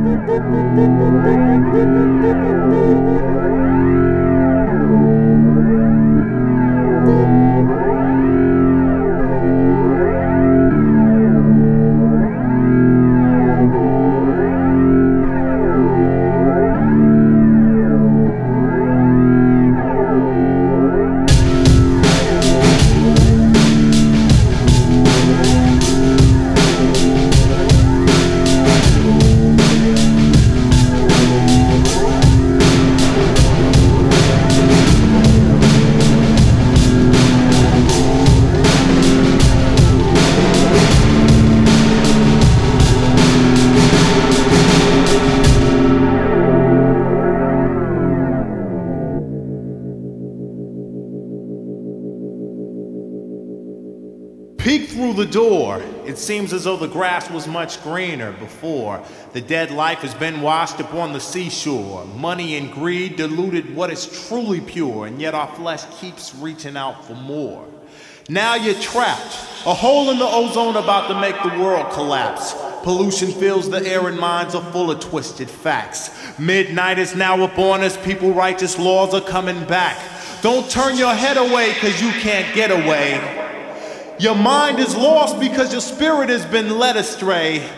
Thank you. Seems as though the grass was much greener before. The dead life has been washed upon the seashore. Money and greed diluted what is truly pure, and yet our flesh keeps reaching out for more. Now you're trapped, a hole in the ozone about to make the world collapse. Pollution fills the air and minds are full of twisted facts. Midnight is now upon us, people righteous laws are coming back. Don't turn your head away, cause you can't get away. Your mind is lost because your spirit has been led astray.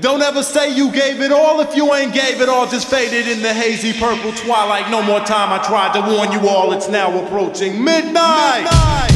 Don't ever say you gave it all if you ain't gave it all, just faded in the hazy purple twilight. No more time, I tried to warn you all, it's now approaching midnight. midnight.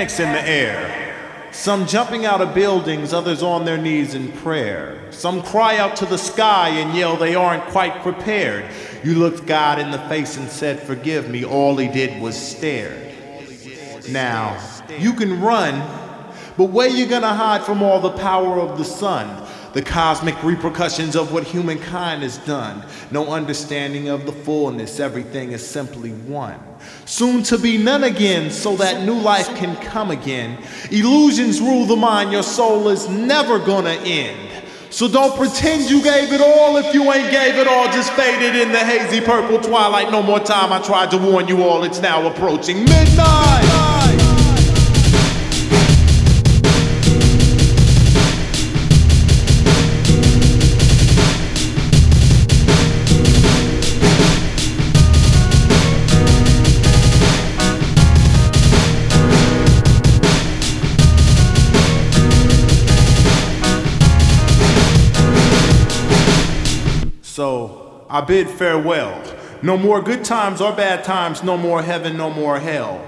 Panics in the air. Some jumping out of buildings, others on their knees in prayer. Some cry out to the sky and yell they aren't quite prepared. You looked God in the face and said, Forgive me. All he did was stare. Now, you can run, but where you gonna hide from all the power of the sun? The cosmic repercussions of what humankind has done. No understanding of the fullness, everything is simply one. Soon to be none again, so that new life can come again. Illusions rule the mind, your soul is never gonna end. So don't pretend you gave it all if you ain't gave it all, just faded in the hazy purple twilight. No more time, I tried to warn you all, it's now approaching midnight. midnight. So I bid farewell. No more good times or bad times, no more heaven, no more hell.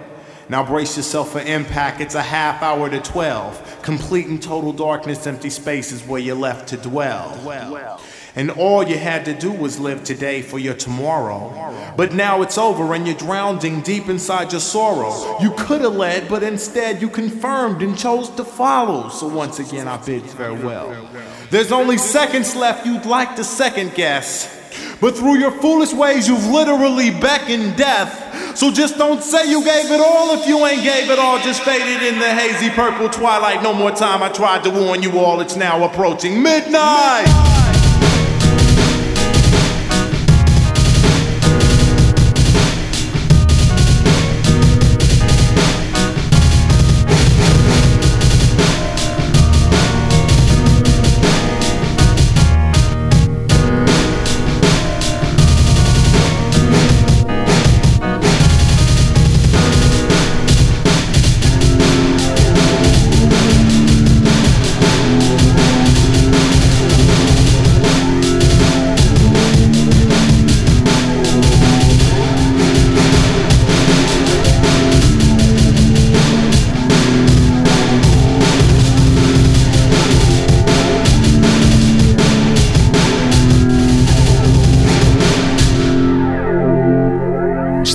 Now brace yourself for impact. It's a half hour to 12. Complete and total darkness, empty spaces where you're left to dwell. Well. And all you had to do was live today for your tomorrow. But now it's over and you're drowning deep inside your sorrow. You could have led, but instead you confirmed and chose to follow. So once again, I bid farewell. There's only seconds left you'd like to second guess. But through your foolish ways, you've literally beckoned death. So just don't say you gave it all if you ain't gave it all. Just faded in the hazy purple twilight. No more time. I tried to warn you all. It's now approaching midnight. midnight.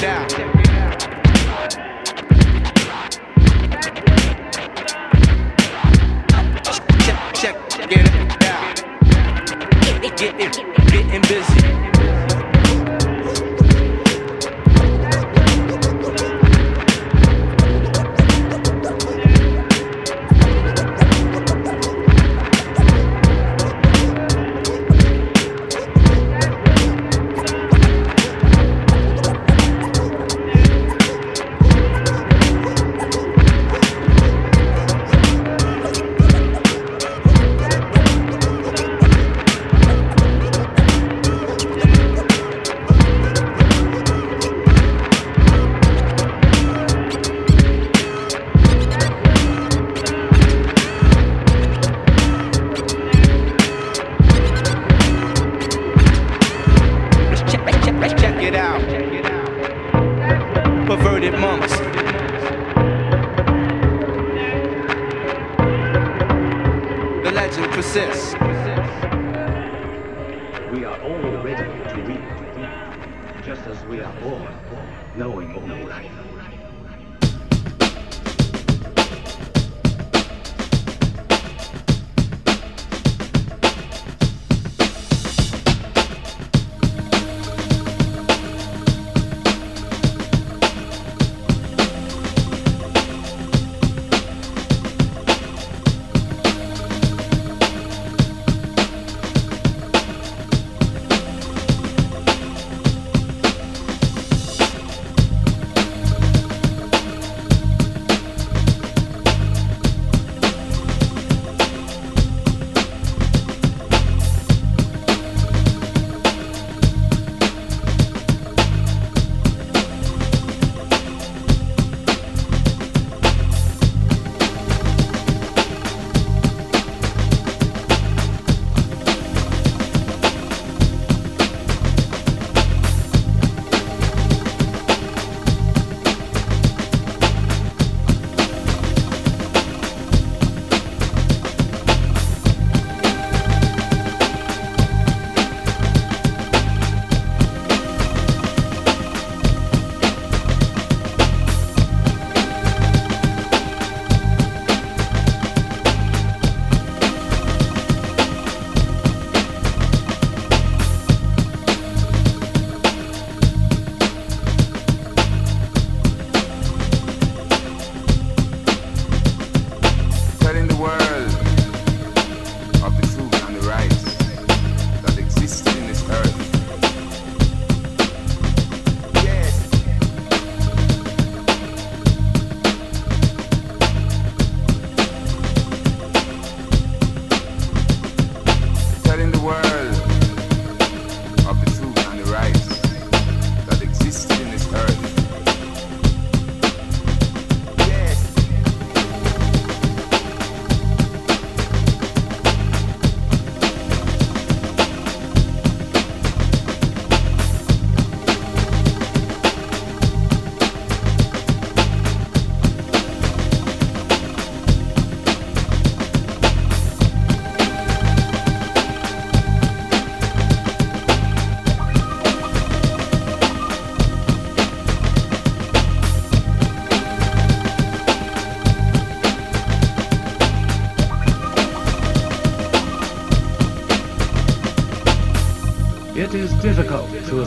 Check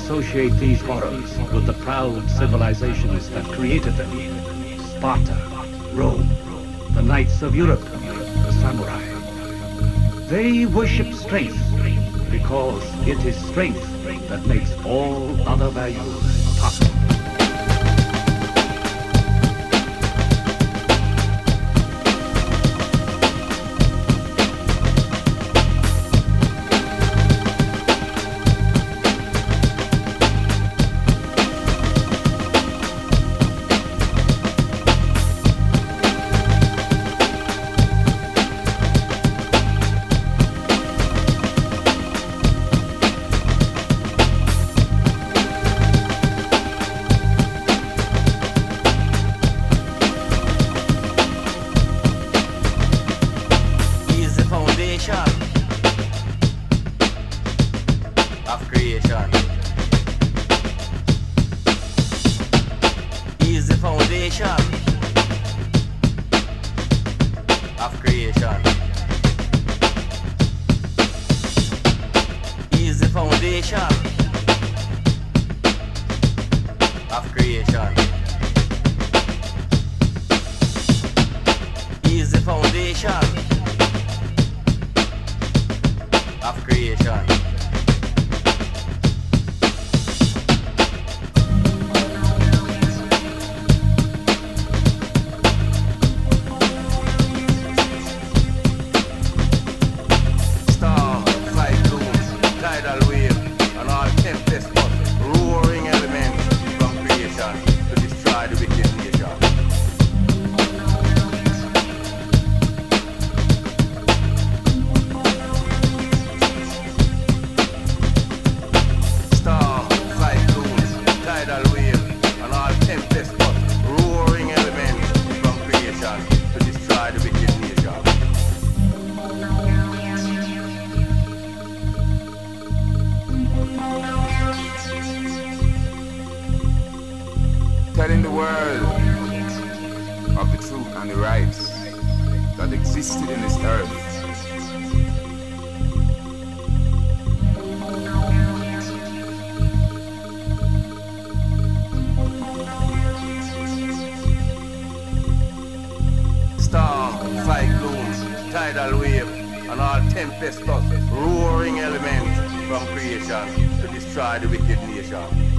associate these horrors with the proud civilizations that created them. Sparta, Rome, the knights of Europe, the samurai. They worship strength because it is strength that makes all other values telling the world of the truth and the rights that existed in this earth. tidal wave, and all tempestuous, roaring elements from creation to destroy the wicked nation.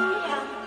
yeah.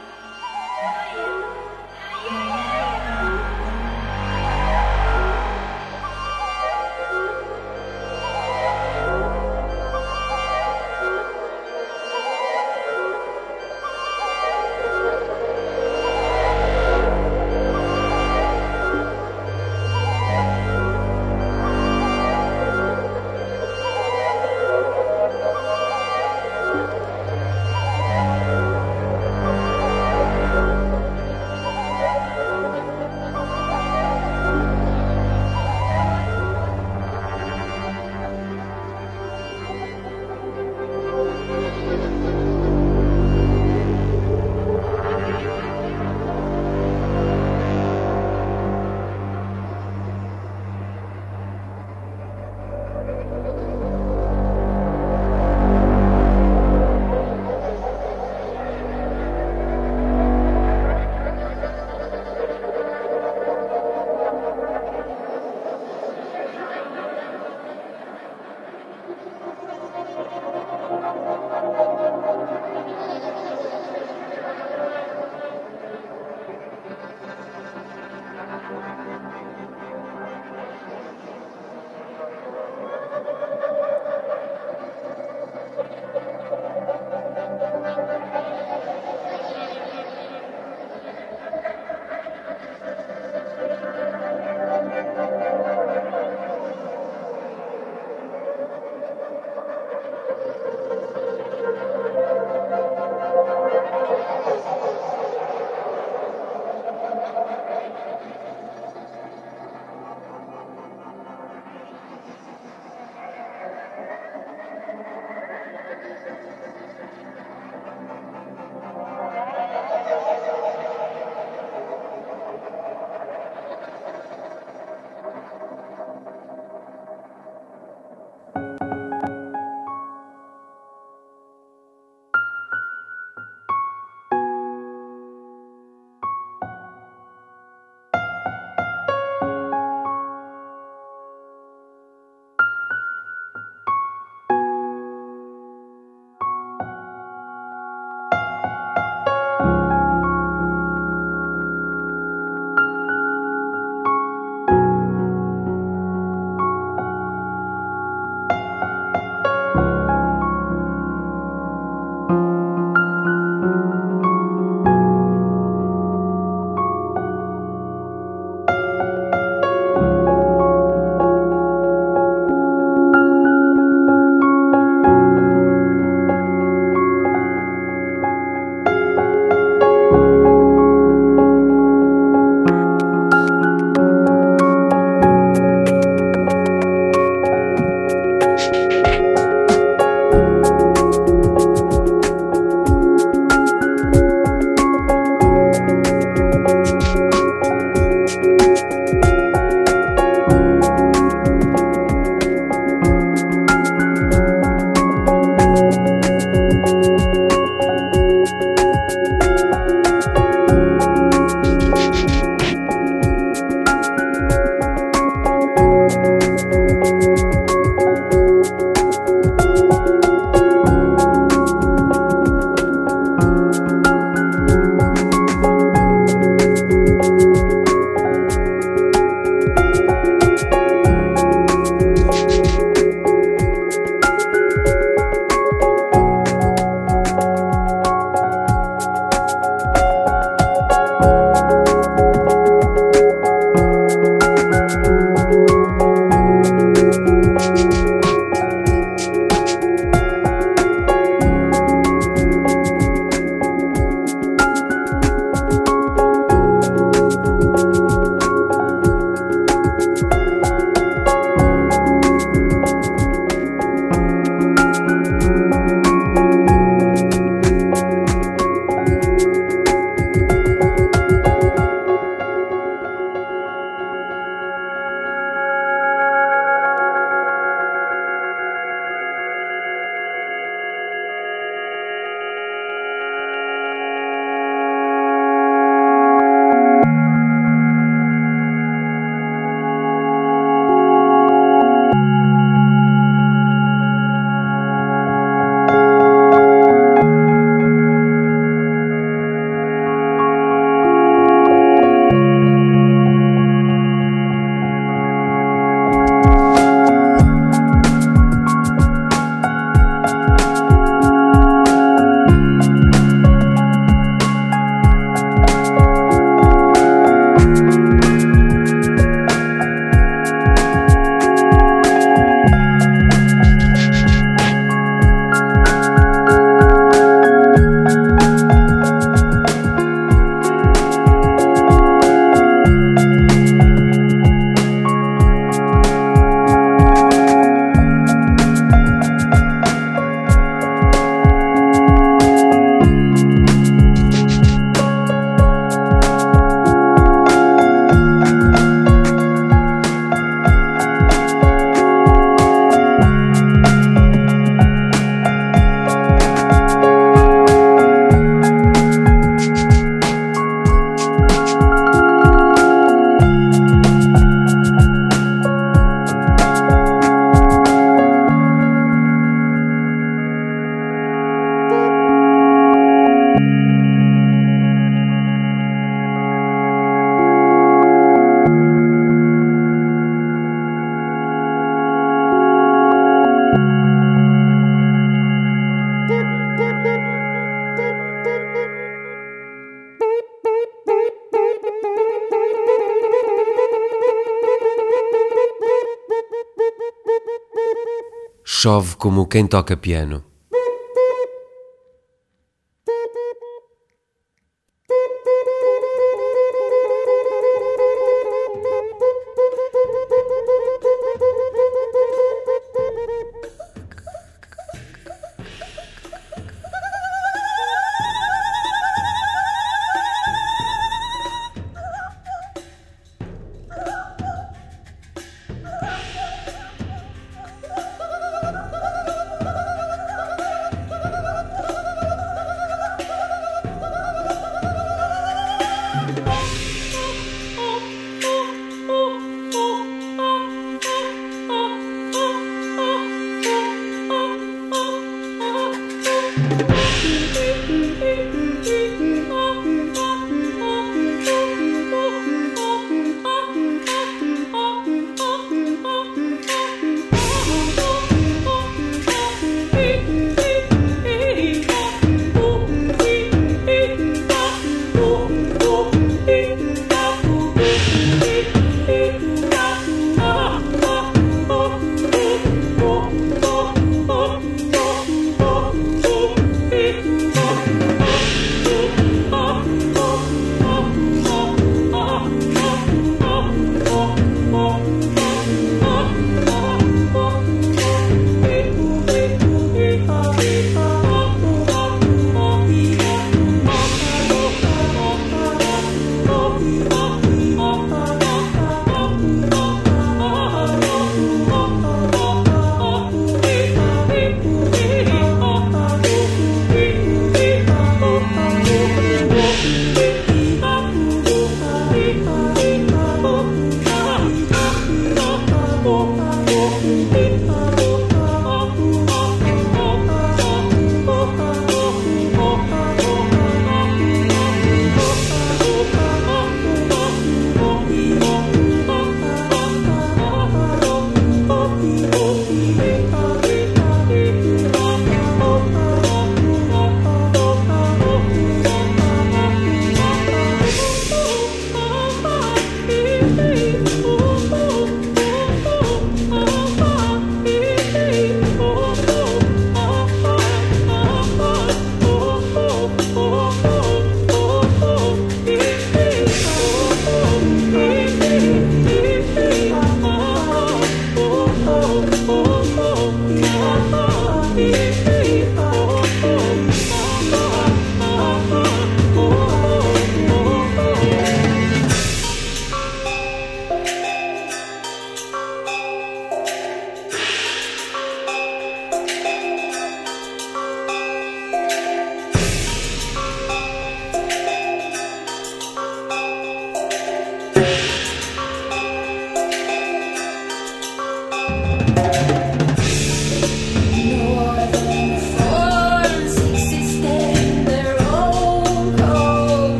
Chove como quem toca piano.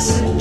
This.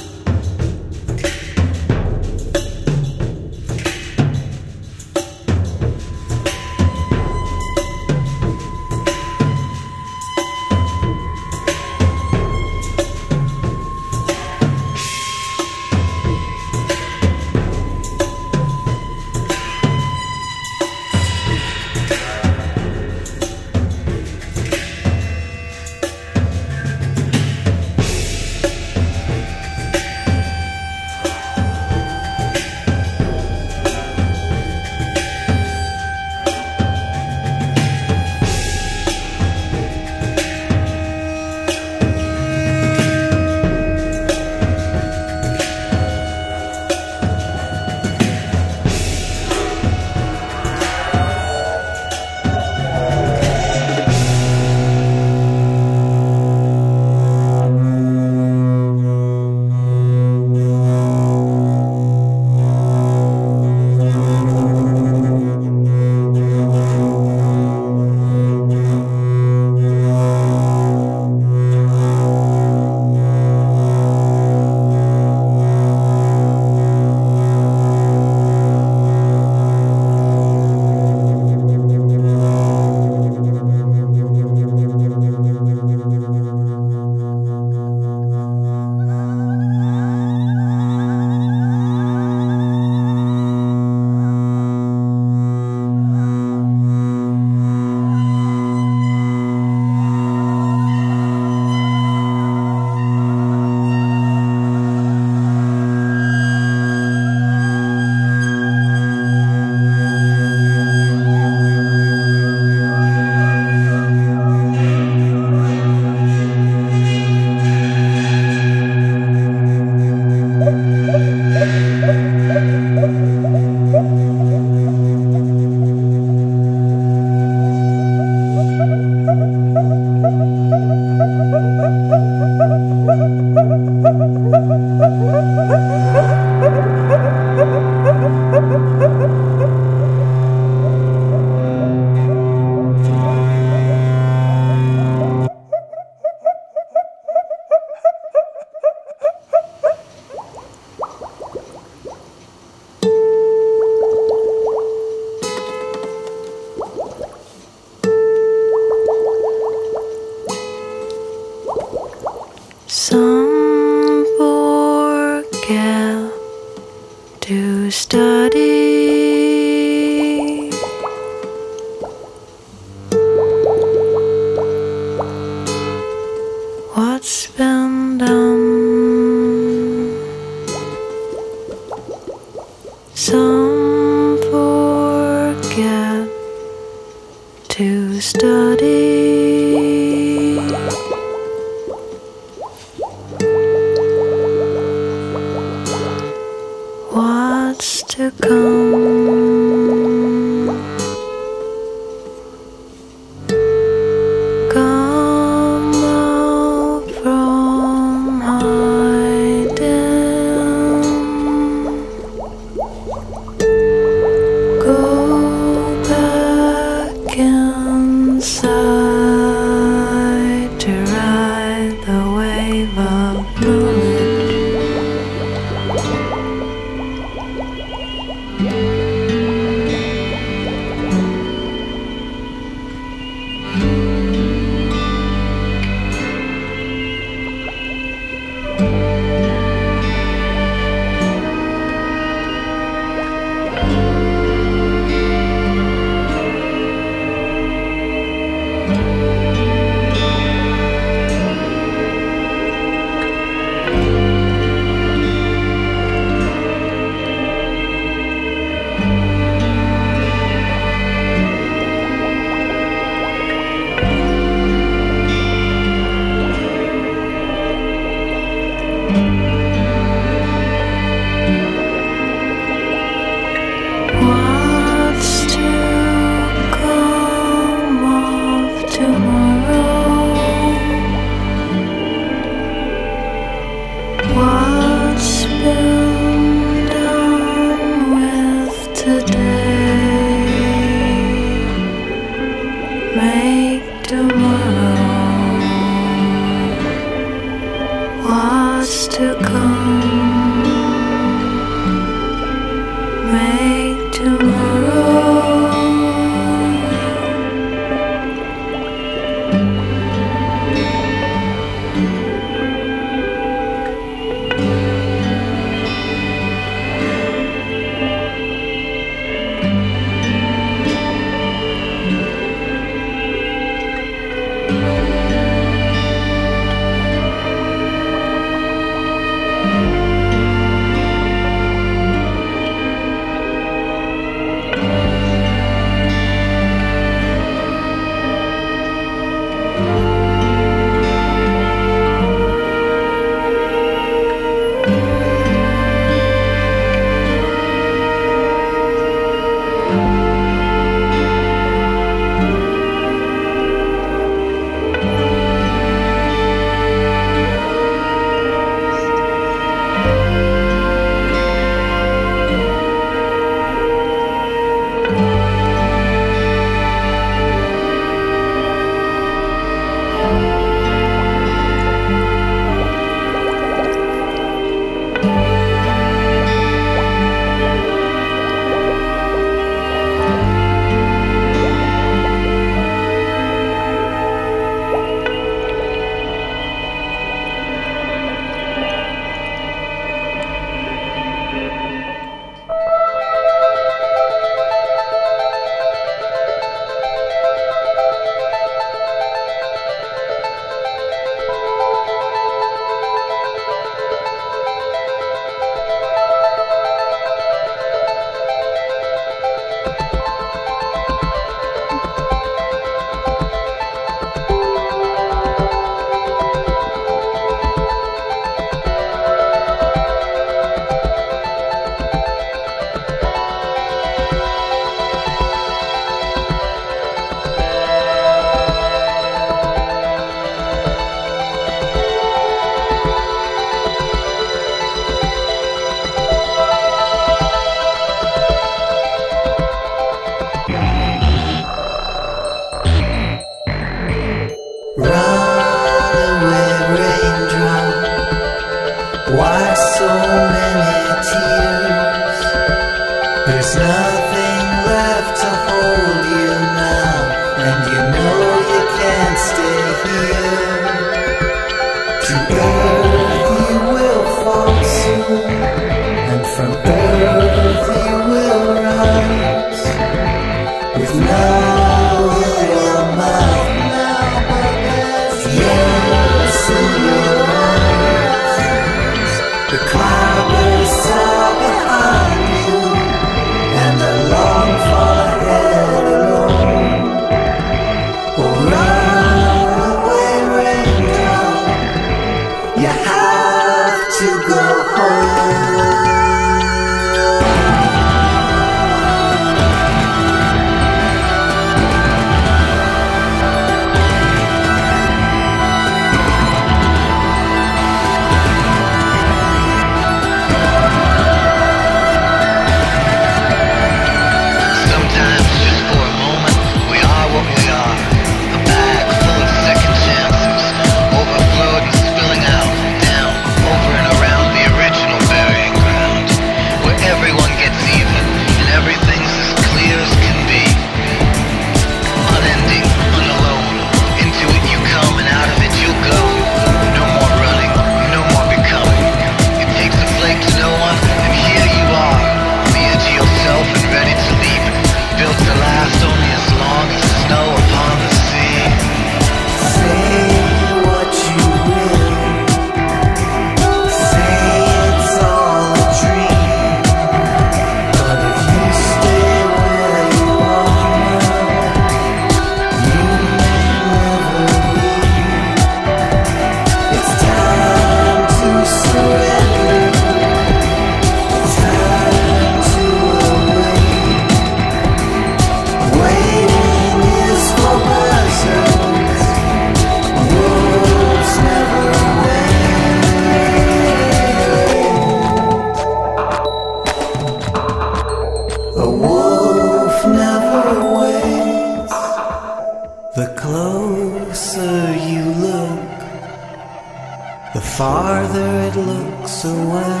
The farther it looks away.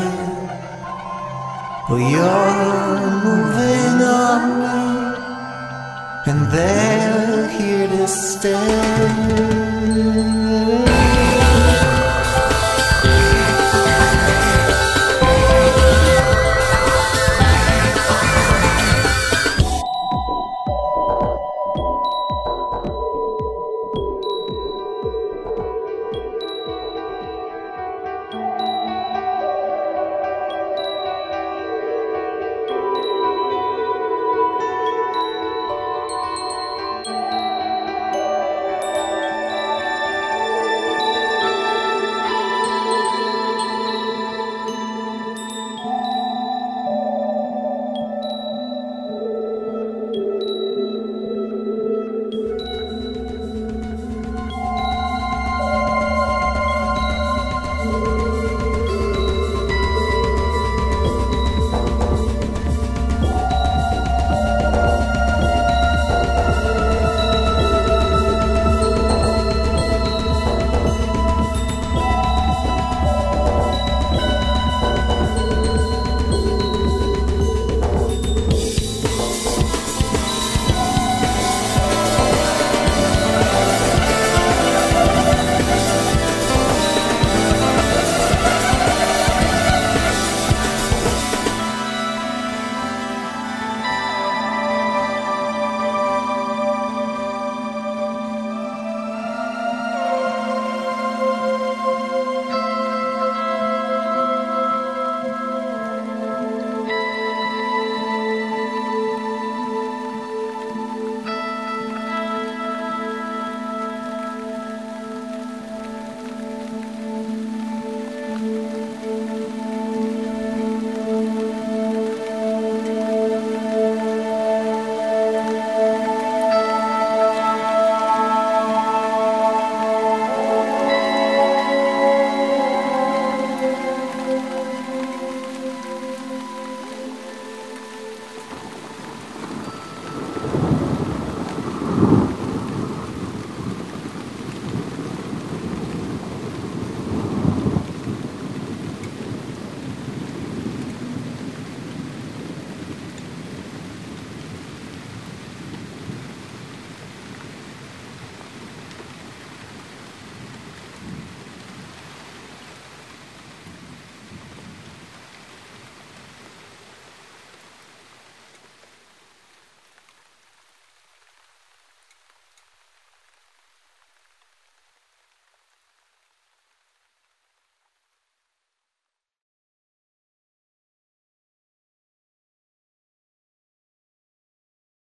Well, you're moving on, and they're here to stay.